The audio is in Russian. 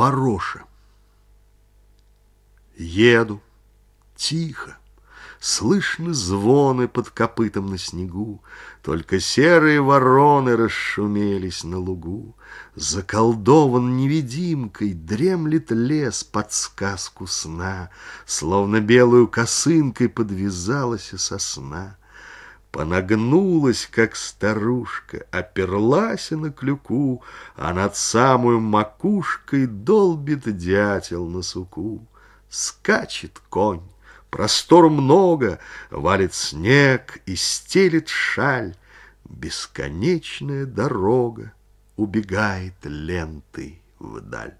Пороша. Еду, тихо, Слышны звоны под копытом на снегу, Только серые вороны расшумелись на лугу. Заколдован невидимкой Дремлет лес под сказку сна, Словно белую косынкой подвязалась сосна. Понагнулась, как старушка, оперлась на клюку, А над самую макушкой долбит дятел на суку. Скачет конь, Простор много, валит снег и стелит шаль. Бесконечная дорога убегает лентой вдаль.